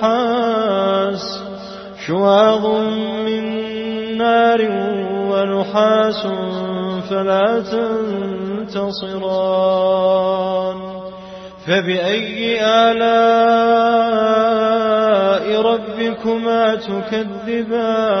ونحاس شواظ من نار ونحاس فلا تنتصران فبأي آلاء ربكما تكذبان